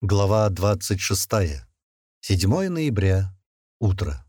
Глава 26. 7 ноября. Утро.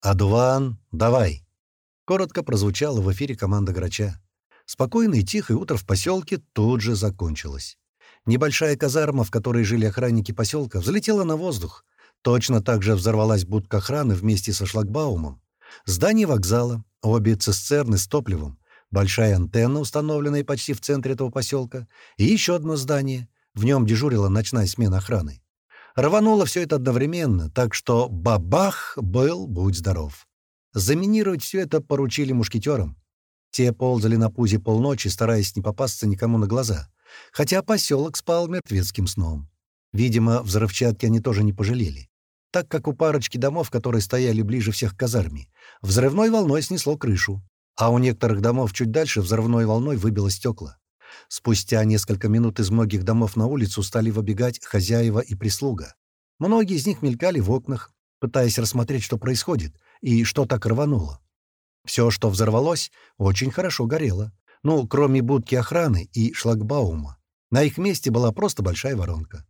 «Адуван, давай!» Коротко прозвучало в эфире команда Грача. Спокойное и тихое утро в поселке тут же закончилось. Небольшая казарма, в которой жили охранники поселка, взлетела на воздух. Точно так же взорвалась будка охраны вместе со шлагбаумом. Здание вокзала, обе цистерны с топливом, большая антенна, установленная почти в центре этого поселка, и еще одно здание — в нем дежурила ночная смена охраны. Рвануло все это одновременно, так что бабах был, будь здоров. Заминировать все это поручили мушкетерам. Те ползали на пузе полночи, стараясь не попасться никому на глаза. Хотя поселок спал мертвецким сном. Видимо, взрывчатки они тоже не пожалели. Так как у парочки домов, которые стояли ближе всех к казарме, взрывной волной снесло крышу, а у некоторых домов чуть дальше взрывной волной выбило стекла. Спустя несколько минут из многих домов на улицу стали выбегать хозяева и прислуга. Многие из них мелькали в окнах, пытаясь рассмотреть, что происходит и что так рвануло. Все, что взорвалось, очень хорошо горело. Ну, кроме будки охраны и шлагбаума. На их месте была просто большая воронка.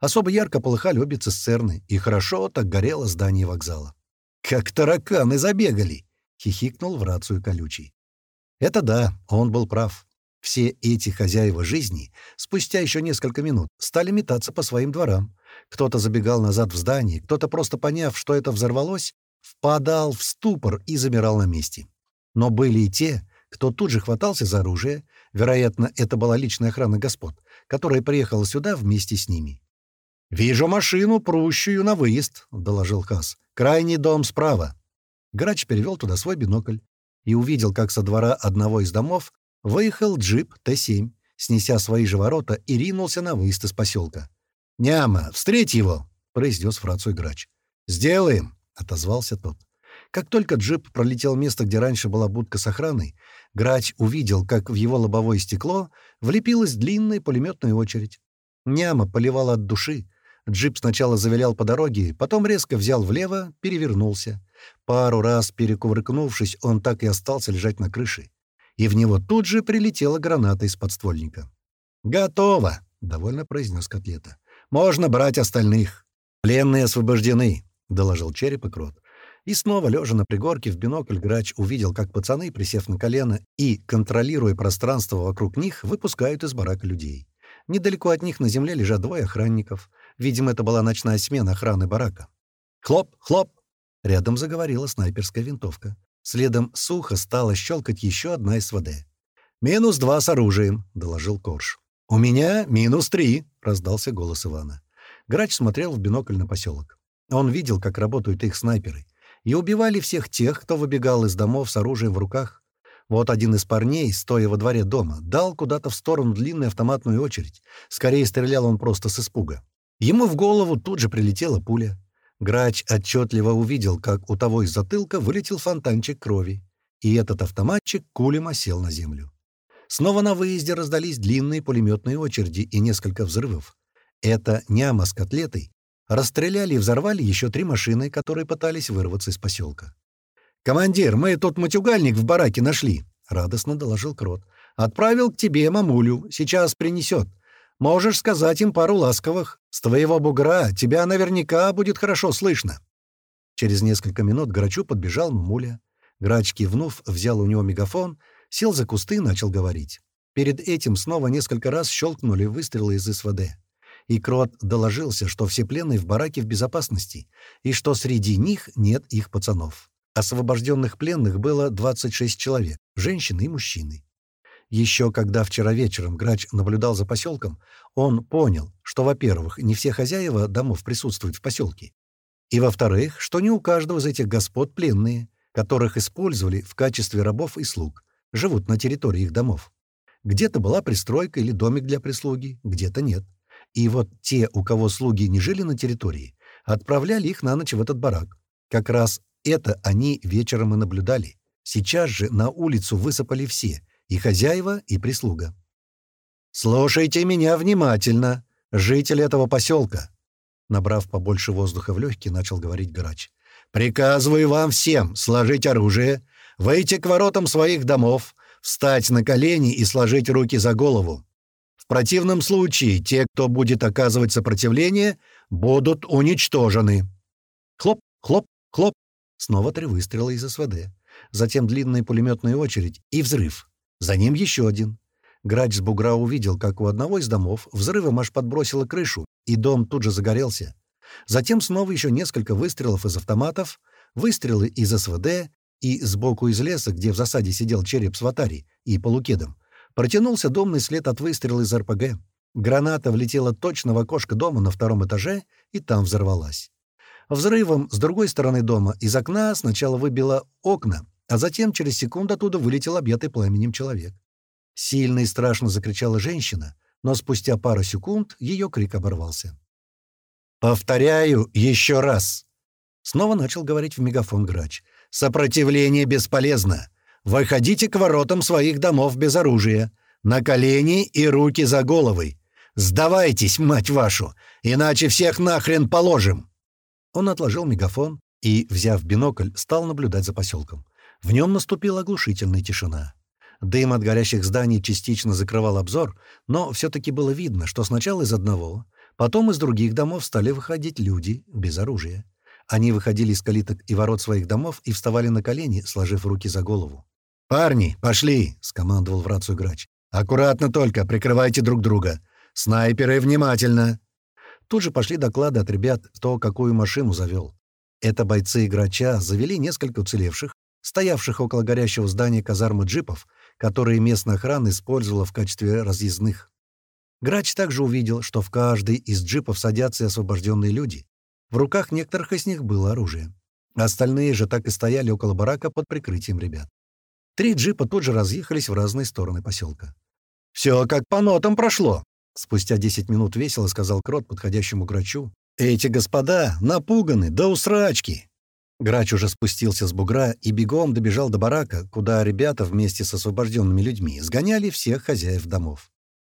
Особо ярко полыхали обе цистерны, и хорошо так горело здание вокзала. «Как тараканы забегали!» — хихикнул в рацию колючий. Это да, он был прав. Все эти хозяева жизни спустя еще несколько минут стали метаться по своим дворам. Кто-то забегал назад в здание, кто-то, просто поняв, что это взорвалось, впадал в ступор и замирал на месте. Но были и те, кто тут же хватался за оружие, вероятно, это была личная охрана господ, которая приехала сюда вместе с ними. «Вижу машину, прущую на выезд», — доложил Хас. «Крайний дом справа». Грач перевел туда свой бинокль и увидел, как со двора одного из домов Выехал джип Т-7, снеся свои же ворота, и ринулся на выезд из поселка. «Няма, встреть его!» — произнес в грач. «Сделаем!» — отозвался тот. Как только джип пролетел место, где раньше была будка с охраной, грач увидел, как в его лобовое стекло влепилась длинная пулеметная очередь. Няма поливала от души. Джип сначала завилял по дороге, потом резко взял влево, перевернулся. Пару раз перекувыркнувшись, он так и остался лежать на крыше и в него тут же прилетела граната из подствольника. «Готово!» — довольно произнес Котлета. «Можно брать остальных. Пленные освобождены», — доложил череп и крот. И снова, лежа на пригорке, в бинокль грач увидел, как пацаны, присев на колено и, контролируя пространство вокруг них, выпускают из барака людей. Недалеко от них на земле лежат двое охранников. Видимо, это была ночная смена охраны барака. «Хлоп! Хлоп!» Рядом заговорила снайперская винтовка. Следом сухо стала щелкать еще одна СВД. «Минус два с оружием», — доложил Корж. «У меня минус три», — раздался голос Ивана. Грач смотрел в бинокль на поселок. Он видел, как работают их снайперы. И убивали всех тех, кто выбегал из домов с оружием в руках. Вот один из парней, стоя во дворе дома, дал куда-то в сторону длинную автоматную очередь. Скорее стрелял он просто с испуга. Ему в голову тут же прилетела пуля. Грач отчетливо увидел, как у того из затылка вылетел фонтанчик крови, и этот автоматчик кулем осел на землю. Снова на выезде раздались длинные пулеметные очереди и несколько взрывов. Это няма с котлетой расстреляли и взорвали еще три машины, которые пытались вырваться из поселка. «Командир, мы тут матюгальник в бараке нашли», — радостно доложил Крот. «Отправил к тебе мамулю, сейчас принесет. Можешь сказать им пару ласковых. С твоего бугра тебя наверняка будет хорошо слышно». Через несколько минут Грачу подбежал Муля. Грач, кивнув, взял у него мегафон, сел за кусты и начал говорить. Перед этим снова несколько раз щелкнули выстрелы из СВД. И Крот доложился, что все пленные в бараке в безопасности, и что среди них нет их пацанов. Освобожденных пленных было 26 человек, женщины и мужчины. Еще когда вчера вечером Грач наблюдал за поселком, он понял, что, во-первых, не все хозяева домов присутствуют в поселке, и, во-вторых, что не у каждого из этих господ пленные, которых использовали в качестве рабов и слуг, живут на территории их домов. Где-то была пристройка или домик для прислуги, где-то нет. И вот те, у кого слуги не жили на территории, отправляли их на ночь в этот барак. Как раз это они вечером и наблюдали. Сейчас же на улицу высыпали все — и хозяева, и прислуга. «Слушайте меня внимательно, жители этого поселка!» Набрав побольше воздуха в легкие, начал говорить грач. «Приказываю вам всем сложить оружие, выйти к воротам своих домов, встать на колени и сложить руки за голову. В противном случае те, кто будет оказывать сопротивление, будут уничтожены». Хлоп, хлоп, хлоп. Снова три выстрела из СВД. Затем длинная пулеметная очередь и взрыв. За ним еще один. Грач с бугра увидел, как у одного из домов взрывом аж подбросило крышу, и дом тут же загорелся. Затем снова еще несколько выстрелов из автоматов, выстрелы из СВД и сбоку из леса, где в засаде сидел череп с ватари и полукедом, протянулся домный след от выстрела из РПГ. Граната влетела точно в окошко дома на втором этаже и там взорвалась. Взрывом с другой стороны дома из окна сначала выбило окна, а затем через секунду оттуда вылетел объятый пламенем человек. Сильно и страшно закричала женщина, но спустя пару секунд ее крик оборвался. «Повторяю еще раз!» Снова начал говорить в мегафон грач. «Сопротивление бесполезно. Выходите к воротам своих домов без оружия. На колени и руки за головой. Сдавайтесь, мать вашу, иначе всех нахрен положим!» Он отложил мегафон и, взяв бинокль, стал наблюдать за поселком. В нем наступила оглушительная тишина. Дым от горящих зданий частично закрывал обзор, но все-таки было видно, что сначала из одного, потом из других домов стали выходить люди без оружия. Они выходили из калиток и ворот своих домов и вставали на колени, сложив руки за голову. «Парни, пошли!» — скомандовал в рацию грач. «Аккуратно только, прикрывайте друг друга. Снайперы, внимательно!» Тут же пошли доклады от ребят, кто какую машину завел. Это бойцы Грача завели несколько уцелевших, стоявших около горящего здания казармы джипов, которые местная охрана использовала в качестве разъездных. Грач также увидел, что в каждый из джипов садятся освобожденные люди. В руках некоторых из них было оружие. Остальные же так и стояли около барака под прикрытием ребят. Три джипа тут же разъехались в разные стороны поселка. «Все как по нотам прошло!» Спустя десять минут весело сказал Крот подходящему Грачу. «Эти господа напуганы до усрачки!» Грач уже спустился с бугра и бегом добежал до барака, куда ребята вместе с освобожденными людьми сгоняли всех хозяев домов.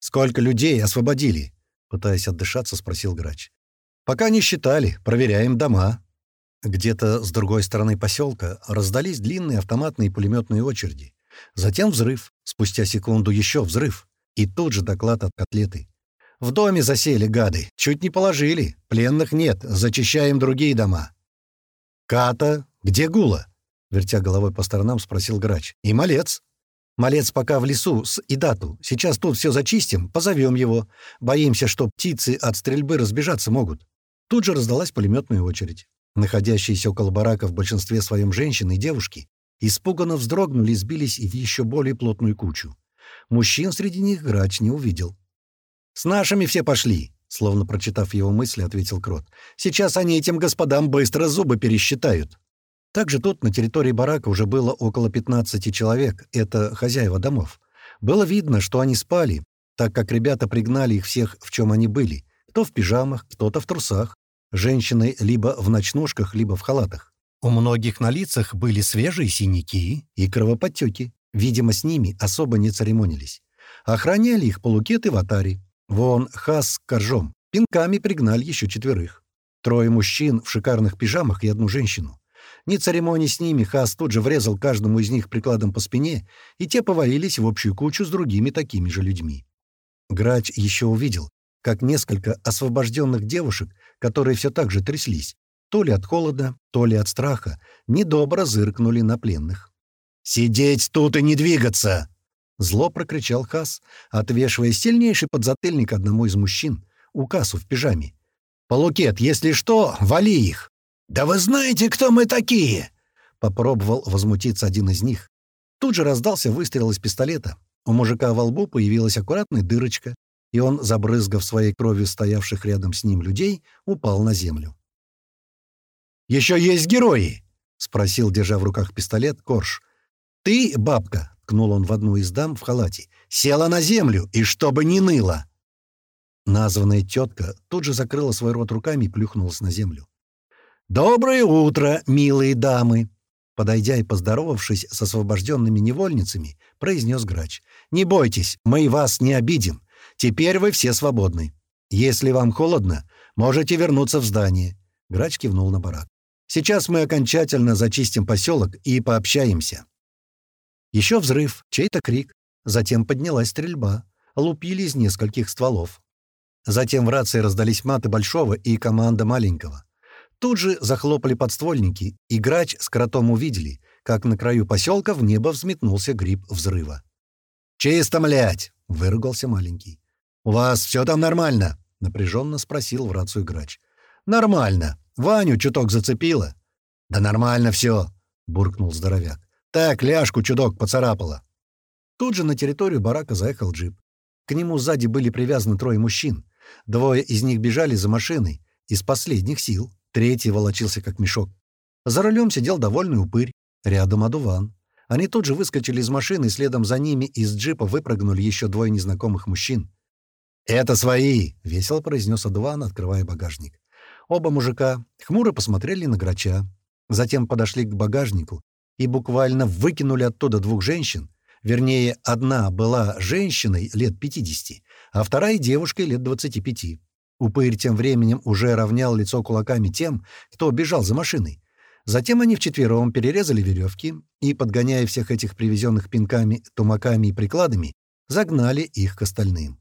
«Сколько людей освободили?» — пытаясь отдышаться, спросил Грач. «Пока не считали. Проверяем дома». Где-то с другой стороны поселка раздались длинные автоматные пулеметные очереди. Затем взрыв. Спустя секунду еще взрыв. И тут же доклад от котлеты. «В доме засели, гады. Чуть не положили. Пленных нет. Зачищаем другие дома». «Ката, где Гула?» — вертя головой по сторонам, спросил грач. «И малец?» «Малец пока в лесу с Идату. Сейчас тут все зачистим, позовем его. Боимся, что птицы от стрельбы разбежаться могут». Тут же раздалась пулеметная очередь. Находящиеся около барака в большинстве своем женщины и девушки испуганно вздрогнули и сбились в еще более плотную кучу. Мужчин среди них грач не увидел. «С нашими все пошли!» Словно прочитав его мысли, ответил Крот. «Сейчас они этим господам быстро зубы пересчитают». Также тут на территории барака уже было около 15 человек, это хозяева домов. Было видно, что они спали, так как ребята пригнали их всех, в чем они были. Кто в пижамах, кто-то в трусах. Женщины либо в ночнушках, либо в халатах. У многих на лицах были свежие синяки и кровоподтеки. Видимо, с ними особо не церемонились. Охраняли их полукеты в атаре. Вон Хас с Коржом пинками пригнали еще четверых. Трое мужчин в шикарных пижамах и одну женщину. Не церемоний с ними, Хас тут же врезал каждому из них прикладом по спине, и те повалились в общую кучу с другими такими же людьми. Грач еще увидел, как несколько освобожденных девушек, которые все так же тряслись, то ли от холода, то ли от страха, недобро зыркнули на пленных. «Сидеть тут и не двигаться!» Зло прокричал Хас, отвешивая сильнейший подзатыльник одному из мужчин, указу в пижаме. «Полукет, если что, вали их!» «Да вы знаете, кто мы такие?» Попробовал возмутиться один из них. Тут же раздался выстрел из пистолета. У мужика во лбу появилась аккуратная дырочка, и он, забрызгав своей кровью стоявших рядом с ним людей, упал на землю. «Еще есть герои!» — спросил, держа в руках пистолет, Корж. «Ты, бабка, ткнул он в одну из дам в халате. «Села на землю, и чтобы не ныло!» Названная тетка тут же закрыла свой рот руками и плюхнулась на землю. «Доброе утро, милые дамы!» Подойдя и поздоровавшись с освобожденными невольницами, произнес грач. «Не бойтесь, мы вас не обидим. Теперь вы все свободны. Если вам холодно, можете вернуться в здание». Грач кивнул на барак. «Сейчас мы окончательно зачистим поселок и пообщаемся». Еще взрыв, чей-то крик. Затем поднялась стрельба. лупили из нескольких стволов. Затем в рации раздались маты большого и команда маленького. Тут же захлопали подствольники, и грач с кротом увидели, как на краю поселка в небо взметнулся гриб взрыва. «Чисто, млять!» — выругался маленький. «У вас все там нормально?» — напряженно спросил в рацию грач. «Нормально. Ваню чуток зацепило». «Да нормально все», — буркнул здоровяк. «Так, ляжку чудок поцарапало». Тут же на территорию барака заехал джип. К нему сзади были привязаны трое мужчин. Двое из них бежали за машиной, из последних сил. Третий волочился как мешок. За рулем сидел довольный упырь. Рядом одуван. Они тут же выскочили из машины, и следом за ними из джипа выпрыгнули еще двое незнакомых мужчин. «Это свои!» — весело произнес одуван, открывая багажник. Оба мужика хмуро посмотрели на грача. Затем подошли к багажнику и буквально выкинули оттуда двух женщин. Вернее, одна была женщиной лет 50, а вторая — девушкой лет 25. Упырь тем временем уже равнял лицо кулаками тем, кто бежал за машиной. Затем они вчетвером перерезали веревки и, подгоняя всех этих привезенных пинками, тумаками и прикладами, загнали их к остальным.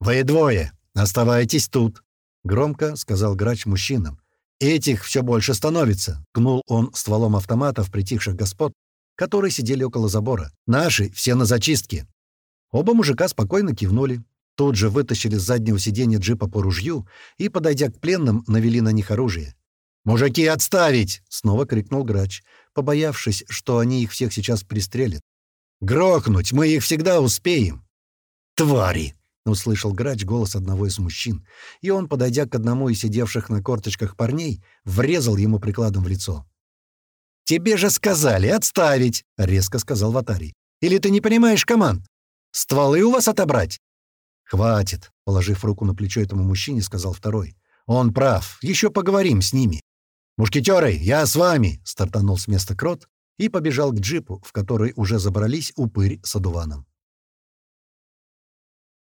«Вы двое! Оставайтесь тут!» — громко сказал грач мужчинам. «Этих все больше становится!» — гнул он стволом автомата в притихших господ, которые сидели около забора. «Наши все на зачистке!» Оба мужика спокойно кивнули. Тут же вытащили с заднего сиденья джипа по ружью и, подойдя к пленным, навели на них оружие. «Мужики, отставить!» — снова крикнул грач, побоявшись, что они их всех сейчас пристрелят. «Грохнуть! Мы их всегда успеем!» «Твари!» — услышал грач голос одного из мужчин, и он, подойдя к одному из сидевших на корточках парней, врезал ему прикладом в лицо. «Тебе же сказали отставить!» — резко сказал Ватарий. «Или ты не понимаешь команд? Стволы у вас отобрать?» «Хватит!» — положив руку на плечо этому мужчине, сказал второй. «Он прав. Еще поговорим с ними. «Мушкетеры, я с вами!» — стартанул с места крот и побежал к джипу, в который уже забрались упырь с одуваном.